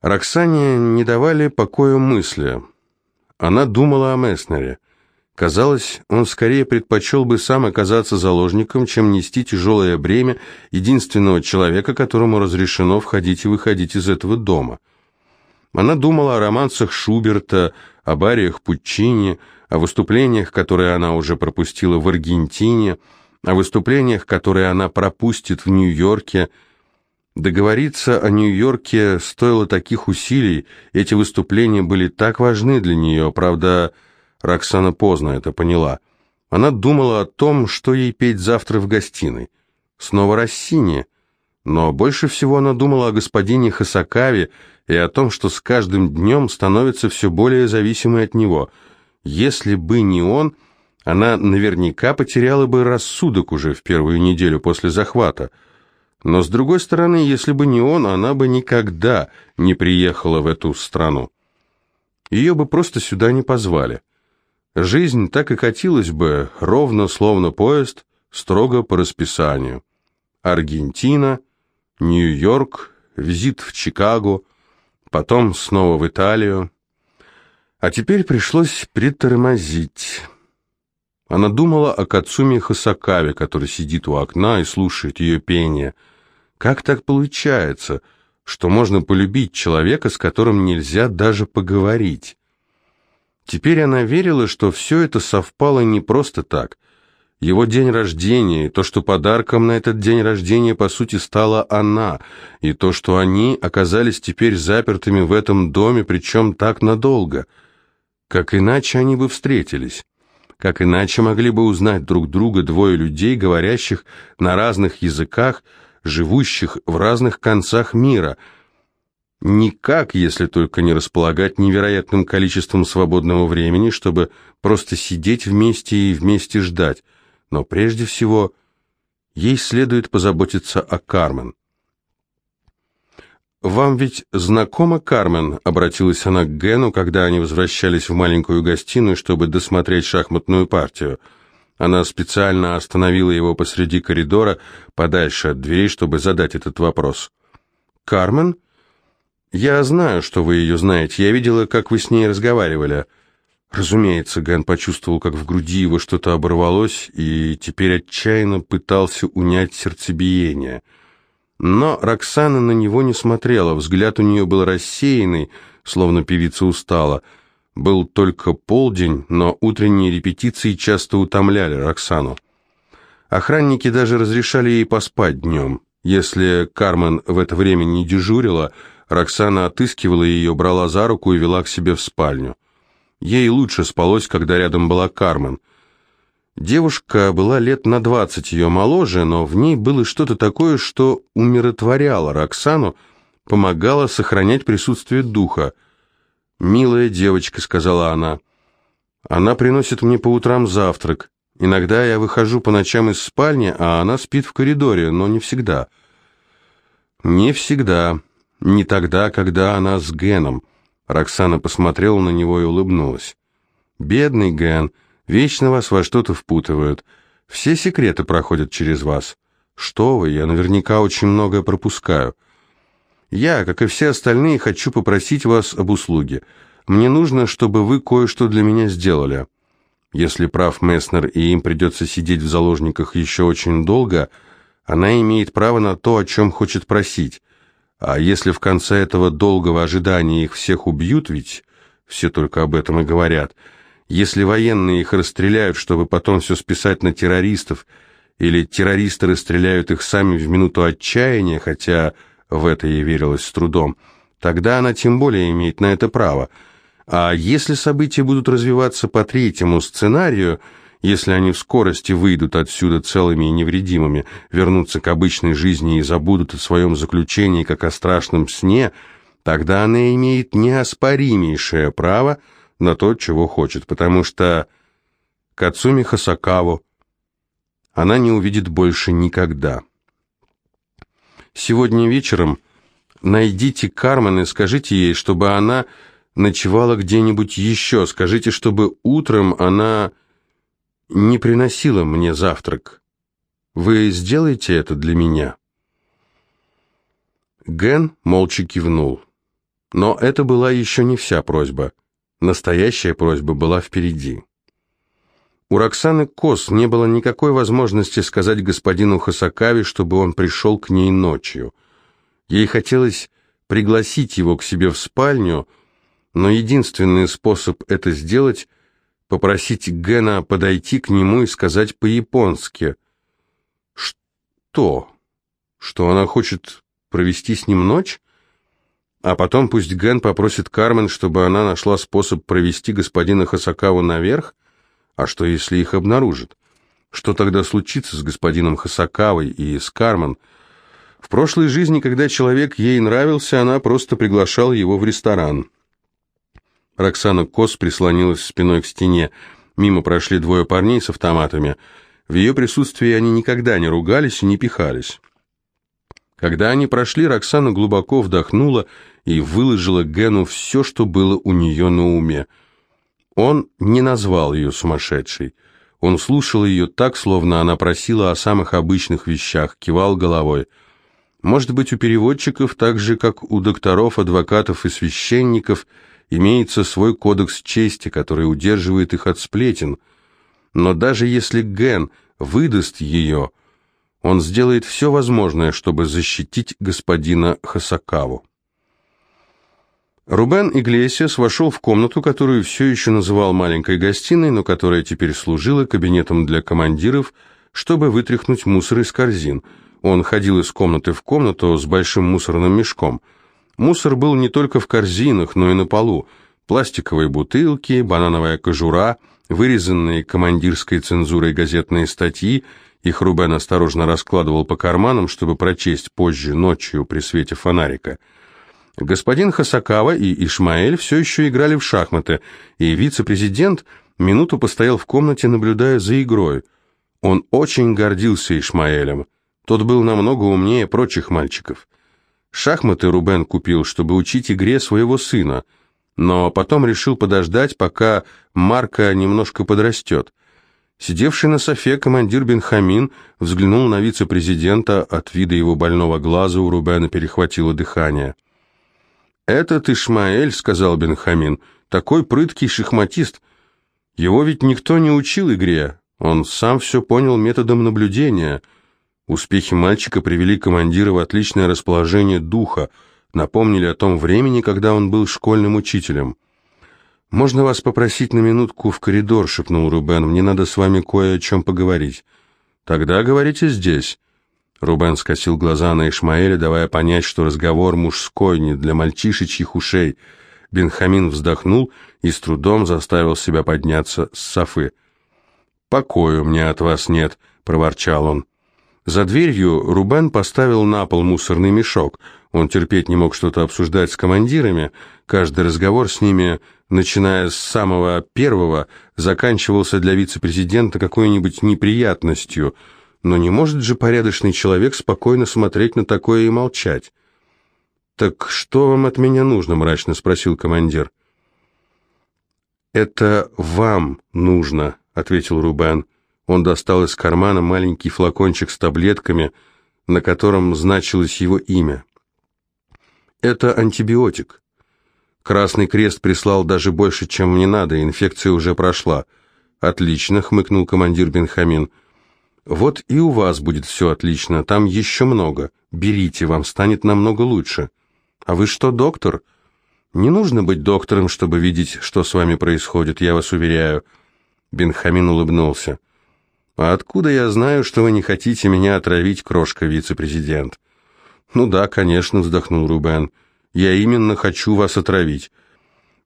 Роксане не давали покоя мысли. Она думала о Месснере. Казалось, он скорее предпочел бы сам оказаться заложником, чем нести тяжелое бремя единственного человека, которому разрешено входить и выходить из этого дома. Она думала о романсах Шуберта, о бариях Пуччини, о выступлениях, которые она уже пропустила в Аргентине, о выступлениях, которые она пропустит в Нью-Йорке. Договориться о Нью-Йорке стоило таких усилий, эти выступления были так важны для нее, правда, Роксана поздно это поняла. Она думала о том, что ей петь завтра в гостиной. Снова Россини. Но больше всего она думала о господине Хасакаве и о том, что с каждым днем становится все более зависимой от него. Если бы не он, она наверняка потеряла бы рассудок уже в первую неделю после захвата. Но с другой стороны, если бы не он, она бы никогда не приехала в эту страну. Ее бы просто сюда не позвали. Жизнь так и катилась бы, ровно словно поезд, строго по расписанию. Аргентина, Нью-Йорк, визит в Чикаго, потом снова в Италию. А теперь пришлось притормозить. Она думала о Кацуми Хасакаве, который сидит у окна и слушает ее пение. Как так получается, что можно полюбить человека, с которым нельзя даже поговорить? Теперь она верила, что все это совпало не просто так. Его день рождения, то, что подарком на этот день рождения, по сути, стала она, и то, что они оказались теперь запертыми в этом доме, причем так надолго. Как иначе они бы встретились? Как иначе могли бы узнать друг друга двое людей, говорящих на разных языках, живущих в разных концах мира – Никак, если только не располагать невероятным количеством свободного времени, чтобы просто сидеть вместе и вместе ждать. Но прежде всего, ей следует позаботиться о Кармен. «Вам ведь знакома Кармен?» — обратилась она к Гену, когда они возвращались в маленькую гостиную, чтобы досмотреть шахматную партию. Она специально остановила его посреди коридора, подальше от дверей, чтобы задать этот вопрос. «Кармен?» «Я знаю, что вы ее знаете. Я видела, как вы с ней разговаривали». Разумеется, Ген почувствовал, как в груди его что-то оборвалось, и теперь отчаянно пытался унять сердцебиение. Но Роксана на него не смотрела, взгляд у нее был рассеянный, словно певица устала. Был только полдень, но утренние репетиции часто утомляли Роксану. Охранники даже разрешали ей поспать днем. Если Кармен в это время не дежурила, Роксана отыскивала ее, брала за руку и вела к себе в спальню. Ей лучше спалось, когда рядом была Кармен. Девушка была лет на двадцать ее моложе, но в ней было что-то такое, что умиротворяло Роксану, помогало сохранять присутствие духа. «Милая девочка», — сказала она, — «она приносит мне по утрам завтрак. Иногда я выхожу по ночам из спальни, а она спит в коридоре, но не всегда». «Не всегда», не тогда, когда она с Геном. Роксана посмотрела на него и улыбнулась. «Бедный Ген, вечно вас во что-то впутывают. Все секреты проходят через вас. Что вы, я наверняка очень многое пропускаю. Я, как и все остальные, хочу попросить вас об услуге. Мне нужно, чтобы вы кое-что для меня сделали. Если прав Месснер и им придется сидеть в заложниках еще очень долго, она имеет право на то, о чем хочет просить. А если в конце этого долгого ожидания их всех убьют, ведь все только об этом и говорят, если военные их расстреляют, чтобы потом все списать на террористов, или террористы расстреляют их сами в минуту отчаяния, хотя в это ей верилось с трудом, тогда она тем более имеет на это право. А если события будут развиваться по третьему сценарию – если они в скорости выйдут отсюда целыми и невредимыми, вернутся к обычной жизни и забудут о своем заключении, как о страшном сне, тогда она имеет неоспоримейшее право на то, чего хочет, потому что Кацуми Хасакаву она не увидит больше никогда. Сегодня вечером найдите Кармен и скажите ей, чтобы она ночевала где-нибудь еще. Скажите, чтобы утром она не приносила мне завтрак. Вы сделаете это для меня?» Ген молча кивнул. Но это была еще не вся просьба. Настоящая просьба была впереди. У Роксаны Кос не было никакой возможности сказать господину Хасакаве, чтобы он пришел к ней ночью. Ей хотелось пригласить его к себе в спальню, но единственный способ это сделать — попросить Гена подойти к нему и сказать по-японски. Что? Что она хочет провести с ним ночь? А потом пусть Ген попросит Кармен, чтобы она нашла способ провести господина Хасакаву наверх? А что, если их обнаружат? Что тогда случится с господином Хасакавой и с Кармен? В прошлой жизни, когда человек ей нравился, она просто приглашала его в ресторан. Роксана Кос прислонилась спиной к стене. Мимо прошли двое парней с автоматами. В ее присутствии они никогда не ругались и не пихались. Когда они прошли, Роксана глубоко вдохнула и выложила Гену все, что было у нее на уме – он не назвал ее сумасшедшей. Он слушал ее так, словно она просила о самых обычных вещах, кивал головой. Может быть, у переводчиков, так же, как у докторов, адвокатов и священников, имеется свой кодекс чести, который удерживает их от сплетен. Но даже если Ген выдаст ее, он сделает все возможное, чтобы защитить господина Хасакаву. Рубен Иглесиас вошел в комнату, которую все еще называл маленькой гостиной, но которая теперь служила кабинетом для командиров, чтобы вытряхнуть мусор из корзин. Он ходил из комнаты в комнату с большим мусорным мешком. Мусор был не только в корзинах, но и на полу. Пластиковые бутылки, банановая кожура, вырезанные командирской цензурой газетные статьи, их Рубен осторожно раскладывал по карманам, чтобы прочесть позже, ночью, при свете фонарика – Господин Хасакава и Ишмаэль все еще играли в шахматы, и вице-президент минуту постоял в комнате, наблюдая за игрой. Он очень гордился Ишмаэлем. Тот был намного умнее прочих мальчиков. Шахматы Рубен купил, чтобы учить игре своего сына, но потом решил подождать, пока Марка немножко подрастет. Сидевший на софе командир Бенхамин взглянул на вице-президента, от вида его больного глаза у Рубена перехватило дыхание. «Этот Ишмаэль», — сказал Бенхамин, — «такой прыткий шахматист. Его ведь никто не учил игре, он сам все понял методом наблюдения». Успехи мальчика привели командира в отличное расположение духа, напомнили о том времени, когда он был школьным учителем. «Можно вас попросить на минутку в коридор?» — шепнул Рубен. «Мне надо с вами кое о чем поговорить». «Тогда говорите здесь». Рубен скосил глаза на Ишмаэля, давая понять, что разговор мужской, не для мальчишечьих ушей. Бенхамин вздохнул и с трудом заставил себя подняться с софы. «Покоя мне от вас нет», — проворчал он. За дверью Рубен поставил на пол мусорный мешок. Он терпеть не мог что-то обсуждать с командирами. Каждый разговор с ними, начиная с самого первого, заканчивался для вице-президента какой-нибудь неприятностью — но не может же порядочный человек спокойно смотреть на такое и молчать. «Так что вам от меня нужно?» — мрачно спросил командир. «Это вам нужно», — ответил Рубен. Он достал из кармана маленький флакончик с таблетками, на котором значилось его имя. «Это антибиотик. Красный крест прислал даже больше, чем мне надо, инфекция уже прошла». «Отлично», — хмыкнул командир Бенхамин. Вот и у вас будет все отлично, там еще много. Берите, вам станет намного лучше. А вы что, доктор? Не нужно быть доктором, чтобы видеть, что с вами происходит, я вас уверяю. Бенхамин улыбнулся. А откуда я знаю, что вы не хотите меня отравить, крошка вице-президент? Ну да, конечно, вздохнул Рубен. Я именно хочу вас отравить.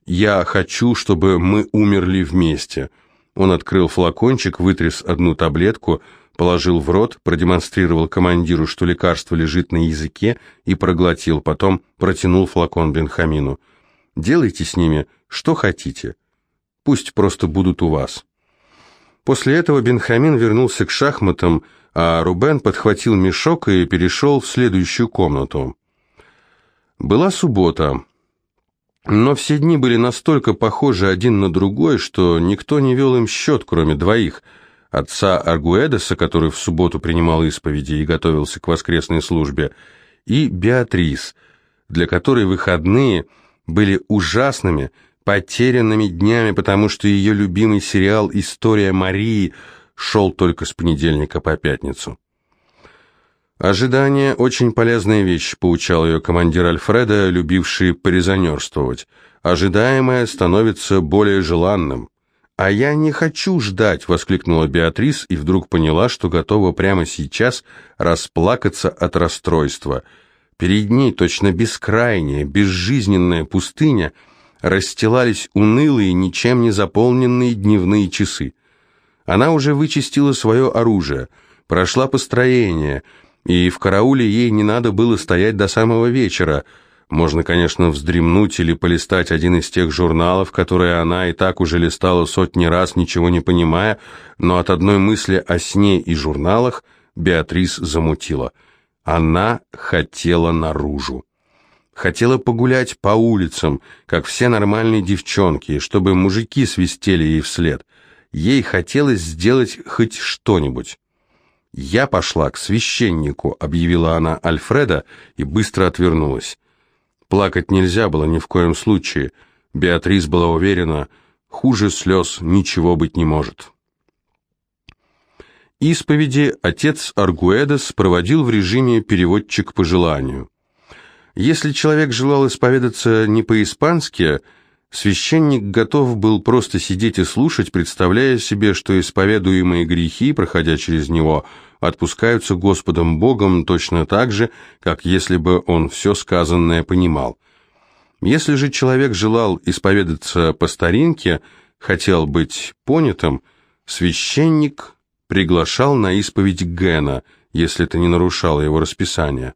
Я хочу, чтобы мы умерли вместе. Он открыл флакончик, вытряс одну таблетку, положил в рот, продемонстрировал командиру, что лекарство лежит на языке, и проглотил, потом протянул флакон Бенхамину. «Делайте с ними что хотите. Пусть просто будут у вас». После этого Бенхамин вернулся к шахматам, а Рубен подхватил мешок и перешел в следующую комнату. Была суббота, но все дни были настолько похожи один на другой, что никто не вел им счет, кроме двоих – отца Аргуэдеса, который в субботу принимал исповеди и готовился к воскресной службе, и Беатрис, для которой выходные были ужасными, потерянными днями, потому что ее любимый сериал «История Марии» шел только с понедельника по пятницу. «Ожидание – очень полезная вещь», – поучал ее командир Альфреда, любивший порезонерствовать. «Ожидаемое становится более желанным». «А я не хочу ждать!» — воскликнула Беатрис и вдруг поняла, что готова прямо сейчас расплакаться от расстройства. Перед ней точно бескрайняя, безжизненная пустыня расстилались унылые, ничем не заполненные дневные часы. Она уже вычистила свое оружие, прошла построение, и в карауле ей не надо было стоять до самого вечера — можно, конечно, вздремнуть или полистать один из тех журналов, которые она и так уже листала сотни раз, ничего не понимая, но от одной мысли о сне и журналах Беатрис замутила. Она хотела наружу. Хотела погулять по улицам, как все нормальные девчонки, чтобы мужики свистели ей вслед. Ей хотелось сделать хоть что-нибудь. «Я пошла к священнику», — объявила она Альфреда и быстро отвернулась. Плакать нельзя было ни в коем случае. Беатрис была уверена, хуже слез ничего быть не может. Исповеди отец Аргуэдес проводил в режиме переводчик по желанию. Если человек желал исповедаться не по-испански, священник готов был просто сидеть и слушать, представляя себе, что исповедуемые грехи, проходя через него, отпускаются Господом Богом точно так же, как если бы он все сказанное понимал. Если же человек желал исповедаться по старинке, хотел быть понятым, священник приглашал на исповедь Гена, если это не нарушало его расписание.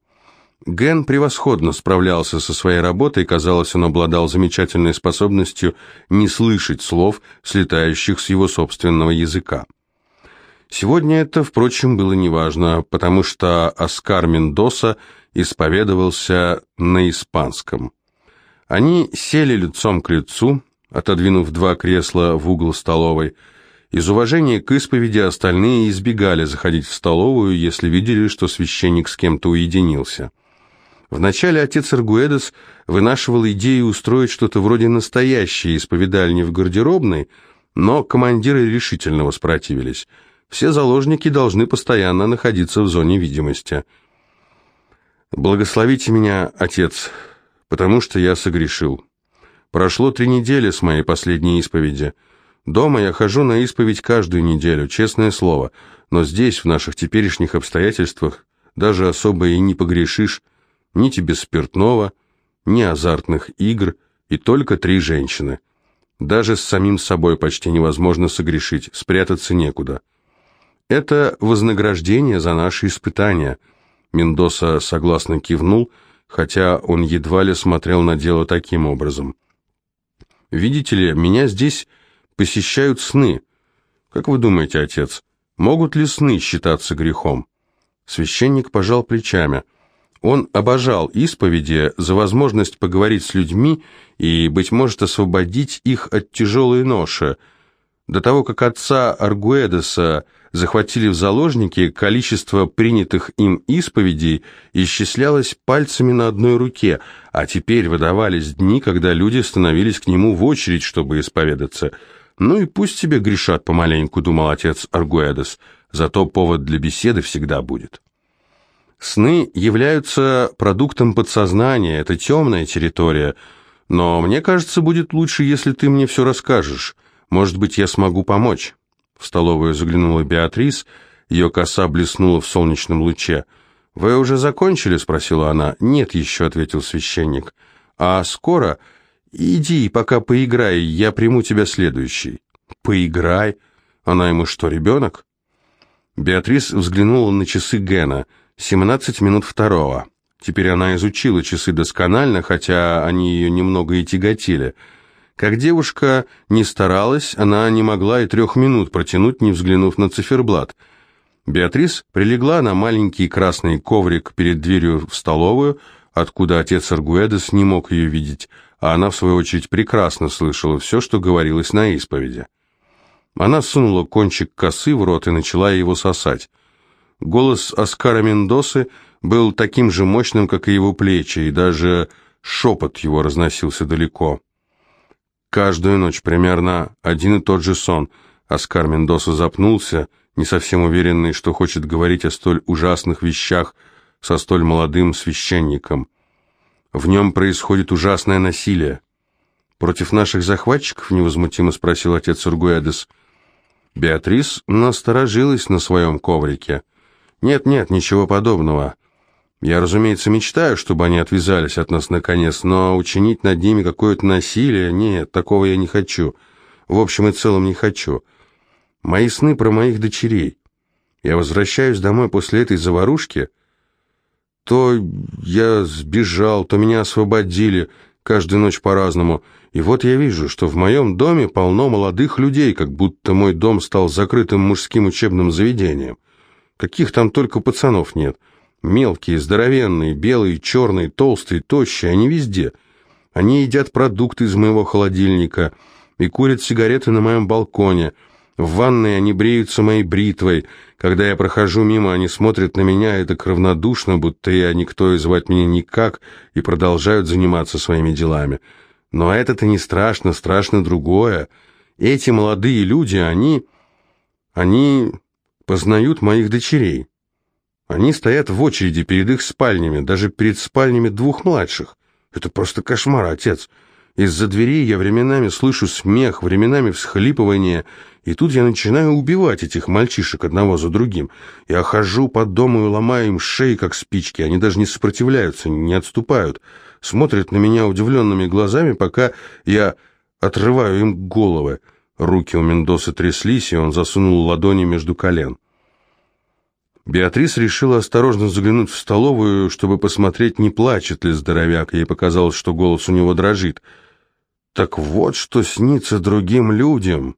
Ген превосходно справлялся со своей работой, казалось, он обладал замечательной способностью не слышать слов, слетающих с его собственного языка. Сегодня это, впрочем, было неважно, потому что Оскар Мендоса исповедовался на испанском. Они сели лицом к лицу, отодвинув два кресла в угол столовой. Из уважения к исповеди остальные избегали заходить в столовую, если видели, что священник с кем-то уединился. Вначале отец Аргуэдес вынашивал идею устроить что-то вроде настоящей исповедальни в гардеробной, но командиры решительно воспротивились – все заложники должны постоянно находиться в зоне видимости. Благословите меня, отец, потому что я согрешил. Прошло три недели с моей последней исповеди. Дома я хожу на исповедь каждую неделю, честное слово, но здесь, в наших теперешних обстоятельствах, даже особо и не погрешишь. Ни тебе спиртного, ни азартных игр, и только три женщины. Даже с самим собой почти невозможно согрешить, спрятаться некуда. Это вознаграждение за наши испытания. Мендоса согласно кивнул, хотя он едва ли смотрел на дело таким образом. Видите ли, меня здесь посещают сны. Как вы думаете, отец, могут ли сны считаться грехом? Священник пожал плечами. Он обожал исповеди за возможность поговорить с людьми и, быть может, освободить их от тяжелой ноши. До того, как отца Аргуэдеса захватили в заложники, количество принятых им исповедей исчислялось пальцами на одной руке, а теперь выдавались дни, когда люди становились к нему в очередь, чтобы исповедаться. «Ну и пусть тебе грешат помаленьку», — думал отец Аргуэдес, «зато повод для беседы всегда будет». Сны являются продуктом подсознания, это темная территория, но мне кажется, будет лучше, если ты мне все расскажешь. Может быть, я смогу помочь». В столовую заглянула Беатрис, ее коса блеснула в солнечном луче. «Вы уже закончили?» — спросила она. «Нет еще», — ответил священник. «А скоро? Иди, пока поиграй, я приму тебя следующий». «Поиграй? Она ему что, ребенок?» Беатрис взглянула на часы Гена. «Семнадцать минут второго». Теперь она изучила часы досконально, хотя они ее немного и тяготили — как девушка не старалась, она не могла и трех минут протянуть, не взглянув на циферблат. Беатрис прилегла на маленький красный коврик перед дверью в столовую, откуда отец Аргуэдес не мог ее видеть, а она, в свою очередь, прекрасно слышала все, что говорилось на исповеди. Она сунула кончик косы в рот и начала его сосать. Голос Оскара Мендосы был таким же мощным, как и его плечи, и даже Шепот его разносился далеко. Каждую ночь примерно один и тот же сон. Оскар Мендоса запнулся, не совсем уверенный, что хочет говорить о столь ужасных вещах со столь молодым священником. В нем происходит ужасное насилие. «Против наших захватчиков?» — невозмутимо спросил отец Ургуэдес. Беатрис насторожилась на своем коврике. «Нет-нет, ничего подобного. Я, разумеется, мечтаю, чтобы они отвязались от нас наконец, но учинить над ними какое-то насилие, нет, такого я не хочу. В общем и целом не хочу. Мои сны про моих дочерей. Я возвращаюсь домой после этой заварушки. То я сбежал, то меня освободили, каждую ночь по-разному. И вот я вижу, что в моем доме полно молодых людей, как будто мой дом стал закрытым мужским учебным заведением. Каких там только пацанов нет». Мелкие, здоровенные, белые, черные, толстые, тощие, они везде. Они едят продукты из моего холодильника и курят сигареты на моем балконе. В ванной они бреются моей бритвой. Когда я прохожу мимо, они смотрят на меня так равнодушно, будто я никто и звать меня никак, и продолжают заниматься своими делами. Но это-то не страшно, страшно другое. Эти молодые люди, они... они познают моих дочерей. Они стоят в очереди перед их спальнями, даже перед спальнями двух младших. Это просто кошмар, отец. Из-за дверей я временами слышу смех, временами всхлипывание, и тут я начинаю убивать этих мальчишек одного за другим. Я хожу по дому и ломаю им шеи, как спички. Они даже не сопротивляются, не отступают. Смотрят на меня удивленными глазами, пока я отрываю им головы. Руки у Мендоса тряслись, и он засунул ладони между колен. Беатрис решила осторожно заглянуть в столовую, чтобы посмотреть, не плачет ли здоровяк. Ей показалось, что голос у него дрожит. «Так вот, что снится другим людям.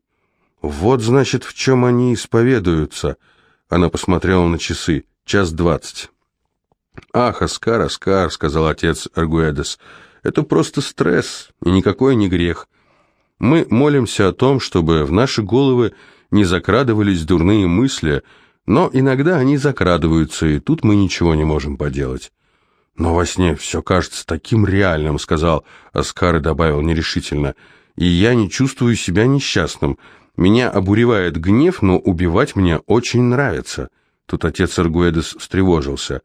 Вот, значит, в чем они исповедуются». Она посмотрела на часы. Час двадцать. «Ах, Оскар, Оскар», — сказал отец Аргуэдес, — «это просто стресс, и никакой не грех. Мы молимся о том, чтобы в наши головы не закрадывались дурные мысли, — но иногда они закрадываются, и тут мы ничего не можем поделать. «Но во сне все кажется таким реальным», — сказал Оскар и добавил нерешительно. «И я не чувствую себя несчастным. Меня обуревает гнев, но убивать мне очень нравится». Тут отец Аргуэдес встревожился.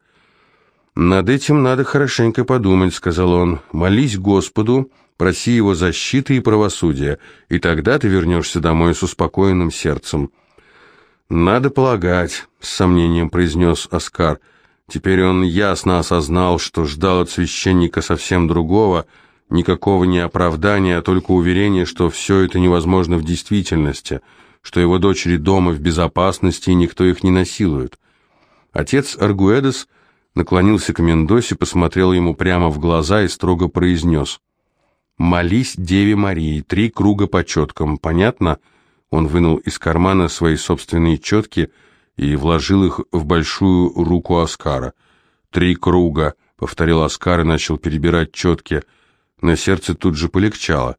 «Над этим надо хорошенько подумать», — сказал он. «Молись Господу, проси Его защиты и правосудия, и тогда ты вернешься домой с успокоенным сердцем». «Надо полагать», — с сомнением произнес Оскар. Теперь он ясно осознал, что ждал от священника совсем другого, никакого не оправдания, а только уверения, что все это невозможно в действительности, что его дочери дома в безопасности и никто их не насилует. Отец Аргуэдес наклонился к Мендосе, посмотрел ему прямо в глаза и строго произнес «Молись Деве Марии, три круга по четкам, понятно?» Он вынул из кармана свои собственные четки и вложил их в большую руку Оскара. «Три круга», — повторил Оскар и начал перебирать четки. На сердце тут же полегчало.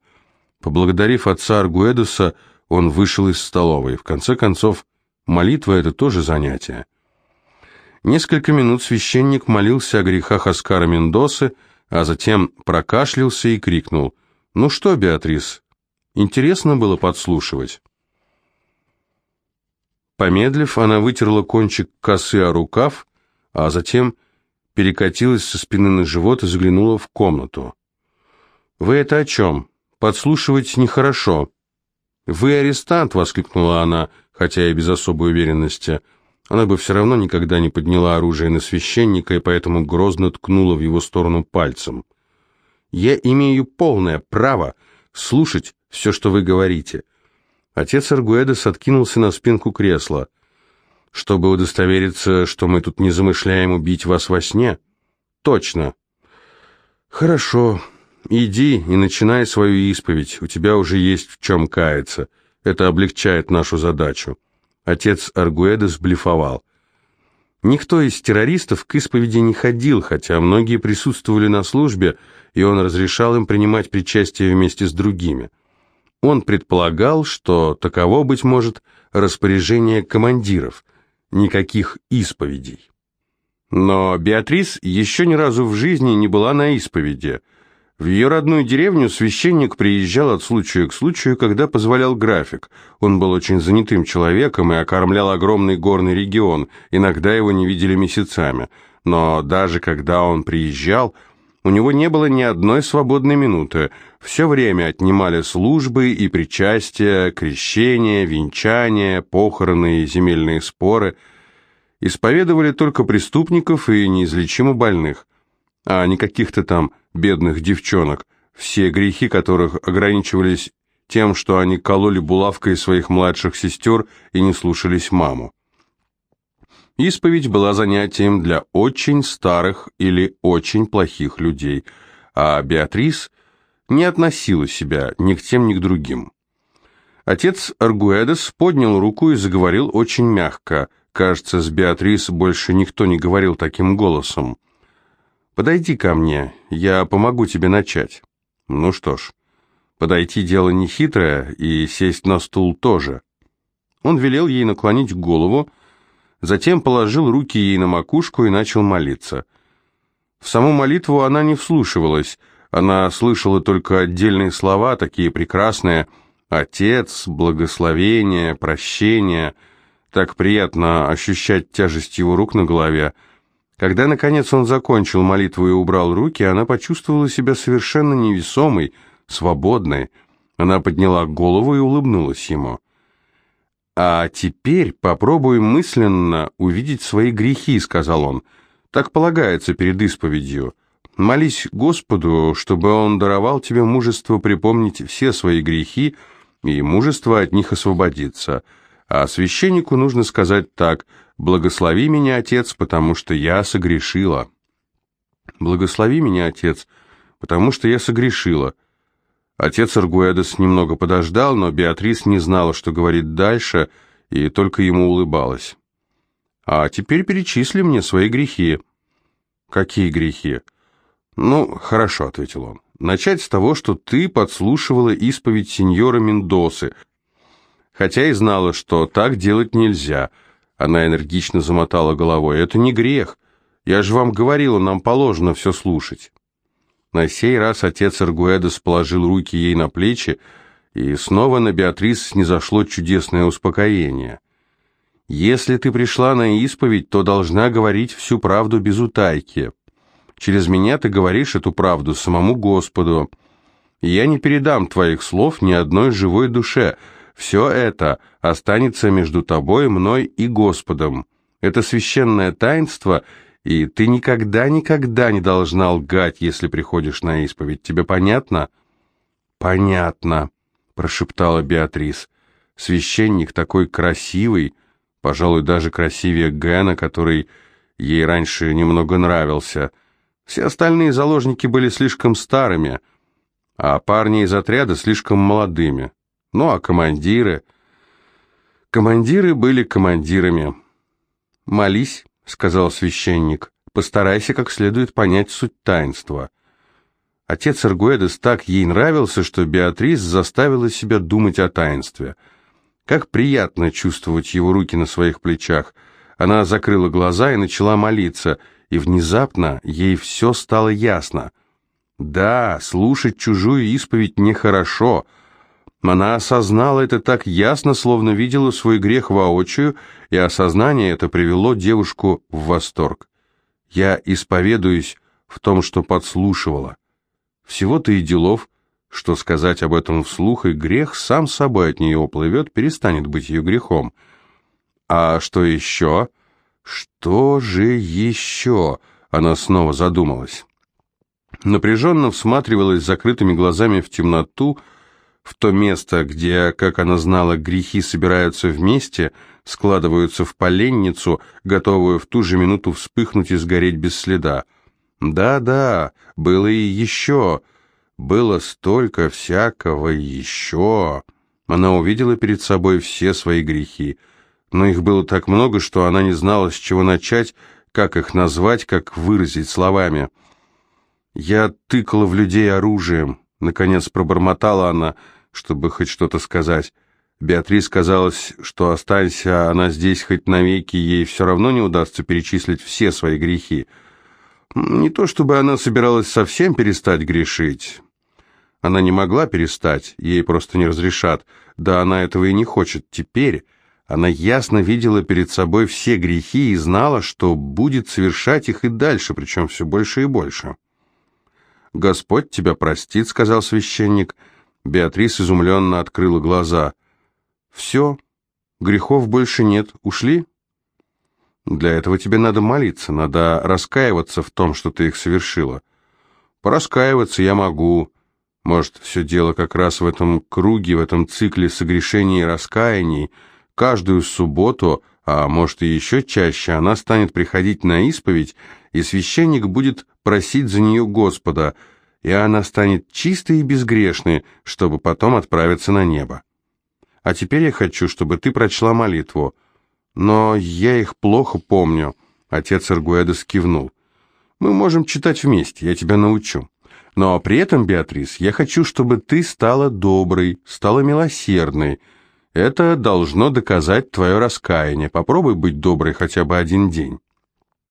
Поблагодарив отца Аргуэдуса, он вышел из столовой. В конце концов, молитва — это тоже занятие. Несколько минут священник молился о грехах Оскара Мендосы, а затем прокашлялся и крикнул. «Ну что, Беатрис, интересно было подслушивать?» Помедлив, она вытерла кончик косы о рукав, а затем перекатилась со спины на живот и заглянула в комнату. «Вы это о чем? Подслушивать нехорошо». «Вы арестант!» — воскликнула она, хотя и без особой уверенности. Она бы все равно никогда не подняла оружие на священника и поэтому грозно ткнула в его сторону пальцем. «Я имею полное право слушать все, что вы говорите. Отец Аргуэдес откинулся на спинку кресла. «Чтобы удостовериться, что мы тут не замышляем убить вас во сне?» «Точно». «Хорошо. Иди и начинай свою исповедь. У тебя уже есть в чем каяться. Это облегчает нашу задачу». Отец Аргуэдес блефовал. Никто из террористов к исповеди не ходил, хотя многие присутствовали на службе, и он разрешал им принимать причастие вместе с другими. Он предполагал, что таково, быть может, распоряжение командиров, никаких исповедей. Но Беатрис еще ни разу в жизни не была на исповеди. В ее родную деревню священник приезжал от случая к случаю, когда позволял график. Он был очень занятым человеком и окормлял огромный горный регион, иногда его не видели месяцами. Но даже когда он приезжал, у него не было ни одной свободной минуты. Все время отнимали службы и причастия, крещения, венчания, похороны и земельные споры. Исповедовали только преступников и неизлечимо больных а не каких-то там бедных девчонок, все грехи которых ограничивались тем, что они кололи булавкой своих младших сестер и не слушались маму. Исповедь была занятием для очень старых или очень плохих людей, а Беатрис не относила себя ни к тем, ни к другим. Отец Аргуэдес поднял руку и заговорил очень мягко. Кажется, с Беатрис больше никто не говорил таким голосом. Подойди ко мне, я помогу тебе начать. Ну что ж, подойти дело не хитрое, и сесть на стул тоже. Он велел ей наклонить голову, затем положил руки ей на макушку и начал молиться. В саму молитву она не вслушивалась, она слышала только отдельные слова, такие прекрасные «Отец», «Благословение», «Прощение». Так приятно ощущать тяжесть его рук на голове. Когда, наконец, он закончил молитву и убрал руки, она почувствовала себя совершенно невесомой, свободной. Она подняла голову и улыбнулась ему. «А теперь попробуй мысленно увидеть свои грехи», — сказал он. «Так полагается перед исповедью. Молись Господу, чтобы Он даровал тебе мужество припомнить все свои грехи и мужество от них освободиться. А священнику нужно сказать так — Благослови меня, Отец, потому что я согрешила. Благослови меня, Отец, потому что я согрешила. Отец Аргуэдес немного подождал, но Беатрис не знала, что говорит дальше, и только ему улыбалась. «А теперь перечисли мне свои грехи». «Какие грехи?» «Ну, хорошо», — ответил он. «Начать с того, что ты подслушивала исповедь сеньора Мендосы, хотя и знала, что так делать нельзя». Она энергично замотала головой. «Это не грех. Я же вам говорила, нам положено все слушать». На сей раз отец Аргуэдес положил руки ей на плечи, и снова на Беатрис снизошло чудесное успокоение. «Если ты пришла на исповедь, то должна говорить всю правду без утайки. Через меня ты говоришь эту правду самому Господу. я не передам твоих слов ни одной живой душе», все это останется между тобой, мной и Господом. Это священное таинство, и ты никогда-никогда не должна лгать, если приходишь на исповедь. Тебе понятно?» «Понятно», — прошептала Беатрис. «Священник такой красивый, пожалуй, даже красивее Гэна, который ей раньше немного нравился. Все остальные заложники были слишком старыми, а парни из отряда слишком молодыми. Ну а командиры... Командиры были командирами. «Молись», — сказал священник, — «постарайся как следует понять суть таинства». Отец Аргуэдес так ей нравился, что Беатрис заставила себя думать о таинстве. Как приятно чувствовать его руки на своих плечах. Она закрыла глаза и начала молиться, и внезапно ей все стало ясно. Да, слушать чужую исповедь нехорошо, она осознала это так ясно, словно видела свой грех воочию, и осознание это привело девушку в восторг. «Я исповедуюсь в том, что подслушивала. Всего-то и делов, что сказать об этом вслух, и грех сам собой от нее уплывет, перестанет быть ее грехом. А что еще? Что же еще?» Она снова задумалась. Напряженно всматривалась закрытыми глазами в темноту, в то место, где, как она знала, грехи собираются вместе, складываются в поленницу, готовую в ту же минуту вспыхнуть и сгореть без следа. Да-да, было и еще, было столько всякого еще. Она увидела перед собой все свои грехи, но их было так много, что она не знала, с чего начать, как их назвать, как выразить словами. «Я тыкала в людей оружием», — наконец пробормотала она, — чтобы хоть что-то сказать. Беатрис казалось, что останься она здесь хоть навеки, ей все равно не удастся перечислить все свои грехи. Не то чтобы она собиралась совсем перестать грешить. Она не могла перестать, ей просто не разрешат. Да она этого и не хочет. Теперь она ясно видела перед собой все грехи и знала, что будет совершать их и дальше, причем все больше и больше. «Господь тебя простит», — сказал священник. Беатрис изумленно открыла глаза. «Все, грехов больше нет. Ушли?» «Для этого тебе надо молиться, надо раскаиваться в том, что ты их совершила». «Пораскаиваться я могу. Может, все дело как раз в этом круге, в этом цикле согрешений и раскаяний. Каждую субботу, а может и еще чаще, она станет приходить на исповедь, и священник будет просить за нее Господа, и она станет чистой и безгрешной, чтобы потом отправиться на небо. А теперь я хочу, чтобы ты прочла молитву. Но я их плохо помню. Отец Аргуэдес кивнул. Мы можем читать вместе, я тебя научу. Но при этом, Беатрис, я хочу, чтобы ты стала доброй, стала милосердной. Это должно доказать твое раскаяние. Попробуй быть доброй хотя бы один день.